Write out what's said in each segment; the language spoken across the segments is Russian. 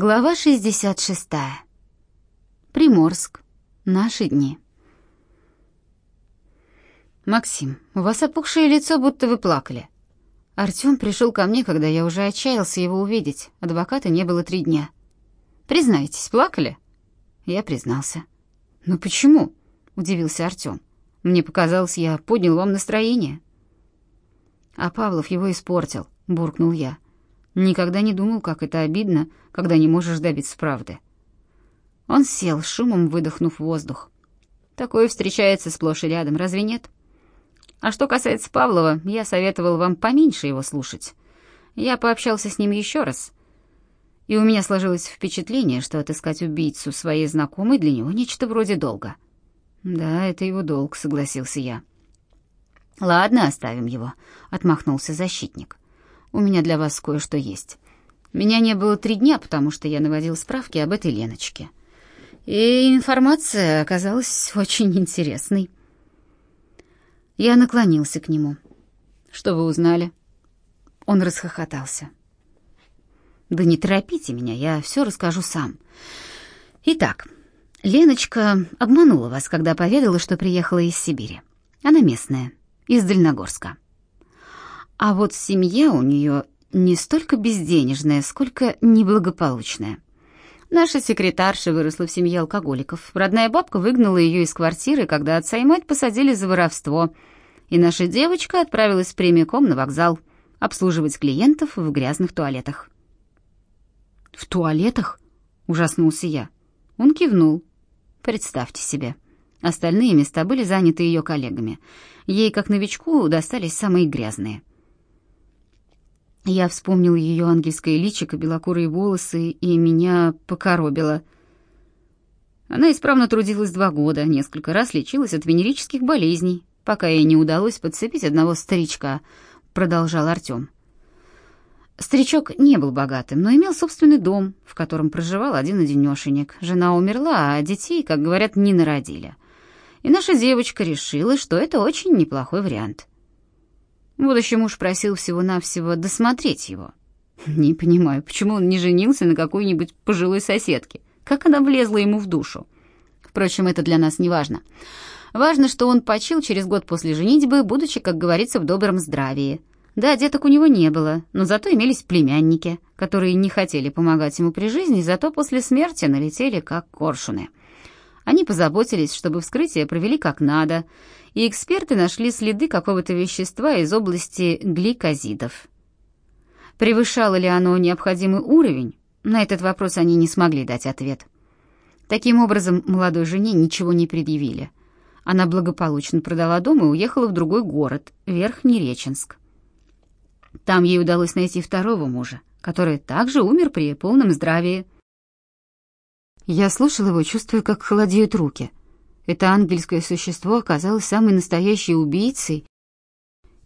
Глава 66. Приморск. Наши дни. Максим, у вас опухшее лицо, будто вы плакали. Артём пришел ко мне, когда я уже отчаялся его увидеть. Адвоката не было три дня. Признайтесь, плакали? Я признался. Но почему? удивился Артём. Мне показалось, я поднял вам настроение. А Павлов его испортил, буркнул я. Никогда не думал, как это обидно, когда не можешь добиться правды. Он сел, шумом выдохнув воздух. Такое встречается сплошь и рядом, разве нет? А что касается Павлова, я советовал вам поменьше его слушать. Я пообщался с ним еще раз, и у меня сложилось впечатление, что отыскать убийцу своей знакомой для него нечто вроде долга. Да, это его долг, согласился я. Ладно, оставим его, отмахнулся защитник у меня для вас кое-что есть. Меня не было три дня, потому что я наводил справки об этой Леночке. И информация оказалась очень интересной. Я наклонился к нему. «Что вы узнали?» Он расхохотался. «Да не торопите меня, я все расскажу сам. Итак, Леночка обманула вас, когда поведала, что приехала из Сибири. Она местная, из Дальногорска. А вот семья у нее не столько безденежная, сколько неблагополучная. Наша секретарша выросла в семье алкоголиков. Родная бабка выгнала ее из квартиры, когда отца и мать посадили за воровство. И наша девочка отправилась прямиком на вокзал обслуживать клиентов в грязных туалетах. «В туалетах?» — ужаснулся я. Он кивнул. «Представьте себе». Остальные места были заняты ее коллегами. Ей, как новичку, достались самые грязные. Я вспомнил ее ангельское личико, белокурые волосы, и меня покоробило. Она исправно трудилась два года, несколько раз лечилась от венерических болезней, пока ей не удалось подцепить одного старичка, продолжал Артем. Старичок не был богатым, но имел собственный дом, в котором проживал один-одинешенек. Жена умерла, а детей, как говорят, не народили. И наша девочка решила, что это очень неплохой вариант — Будущий муж просил всего-навсего досмотреть его. Не понимаю, почему он не женился на какой-нибудь пожилой соседке? Как она влезла ему в душу? Впрочем, это для нас не важно. Важно, что он почил через год после женитьбы, будучи, как говорится, в добром здравии. Да, деток у него не было, но зато имелись племянники, которые не хотели помогать ему при жизни, зато после смерти налетели как коршуны. Они позаботились, чтобы вскрытие провели как надо, и эксперты нашли следы какого-то вещества из области гликозидов. Превышало ли оно необходимый уровень? На этот вопрос они не смогли дать ответ. Таким образом, молодой жене ничего не предъявили. Она благополучно продала дом и уехала в другой город, Верхнереченск. Там ей удалось найти второго мужа, который также умер при полном здравии. Я слушал его, чувствуя, как холодеют руки. Это ангельское существо оказалось самой настоящей убийцей,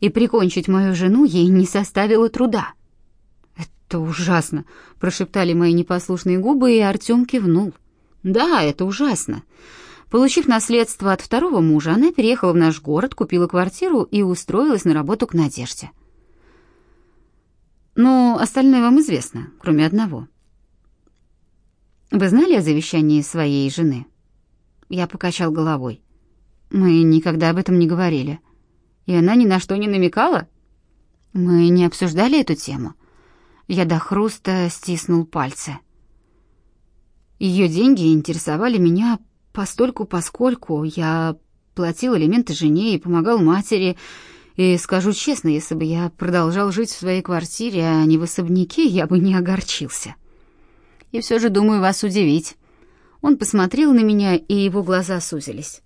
и прикончить мою жену ей не составило труда. «Это ужасно!» — прошептали мои непослушные губы, и Артем кивнул. «Да, это ужасно!» Получив наследство от второго мужа, она переехала в наш город, купила квартиру и устроилась на работу к Надежде. Но остальное вам известно, кроме одного. Вы знали о завещании своей жены? Я покачал головой. Мы никогда об этом не говорили. И она ни на что не намекала? Мы не обсуждали эту тему. Я до хруста стиснул пальцы. Ее деньги интересовали меня постольку поскольку я платил элементы жене и помогал матери, и скажу честно, если бы я продолжал жить в своей квартире, а не в особняке, я бы не огорчился и все же думаю вас удивить». Он посмотрел на меня, и его глаза сузились.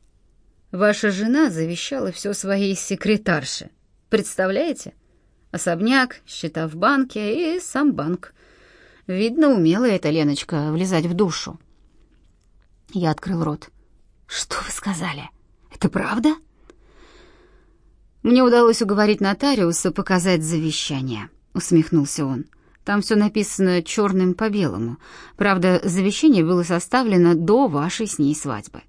«Ваша жена завещала все своей секретарше. Представляете? Особняк, счета в банке и сам банк. Видно, умела эта Леночка влезать в душу». Я открыл рот. «Что вы сказали? Это правда?» «Мне удалось уговорить нотариуса показать завещание», — усмехнулся он. Там все написано черным по белому. Правда, завещание было составлено до вашей с ней свадьбы.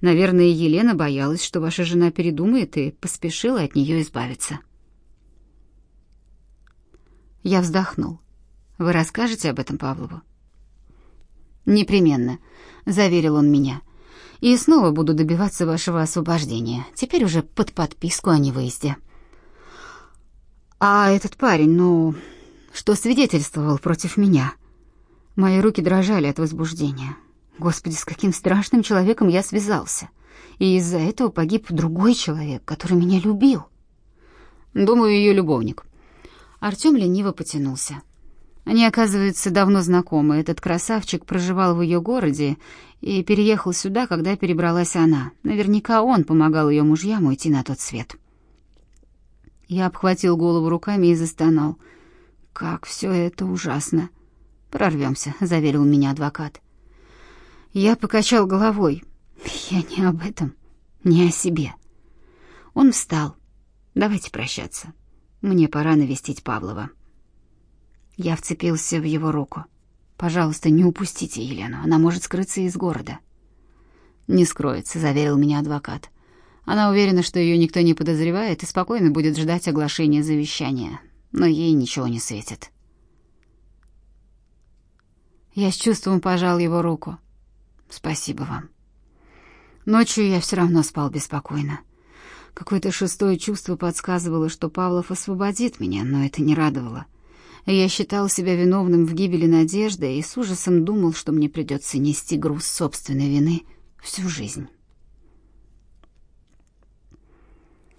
Наверное, Елена боялась, что ваша жена передумает и поспешила от нее избавиться. Я вздохнул. Вы расскажете об этом Павлову? «Непременно», — заверил он меня. «И снова буду добиваться вашего освобождения. Теперь уже под подписку о невыезде». «А этот парень, ну, что свидетельствовал против меня?» Мои руки дрожали от возбуждения. Господи, с каким страшным человеком я связался. И из-за этого погиб другой человек, который меня любил. Думаю, ее любовник. Артём лениво потянулся. Они, оказывается, давно знакомы. Этот красавчик проживал в ее городе и переехал сюда, когда перебралась она. Наверняка он помогал ее мужьям уйти на тот свет. Я обхватил голову руками и застонал. «Как все это ужасно!» «Прорвемся», — заверил меня адвокат. Я покачал головой. «Я не об этом, не о себе». Он встал. «Давайте прощаться. Мне пора навестить Павлова». Я вцепился в его руку. «Пожалуйста, не упустите Елену, она может скрыться из города». «Не скроется», — заверил меня адвокат. Она уверена, что ее никто не подозревает и спокойно будет ждать оглашения завещания, но ей ничего не светит. Я с чувством пожал его руку. «Спасибо вам». Ночью я все равно спал беспокойно. Какое-то шестое чувство подсказывало, что Павлов освободит меня, но это не радовало. Я считал себя виновным в гибели Надежды и с ужасом думал, что мне придется нести груз собственной вины всю жизнь.